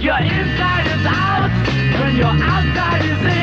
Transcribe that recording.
Your inside is out when your outside is in.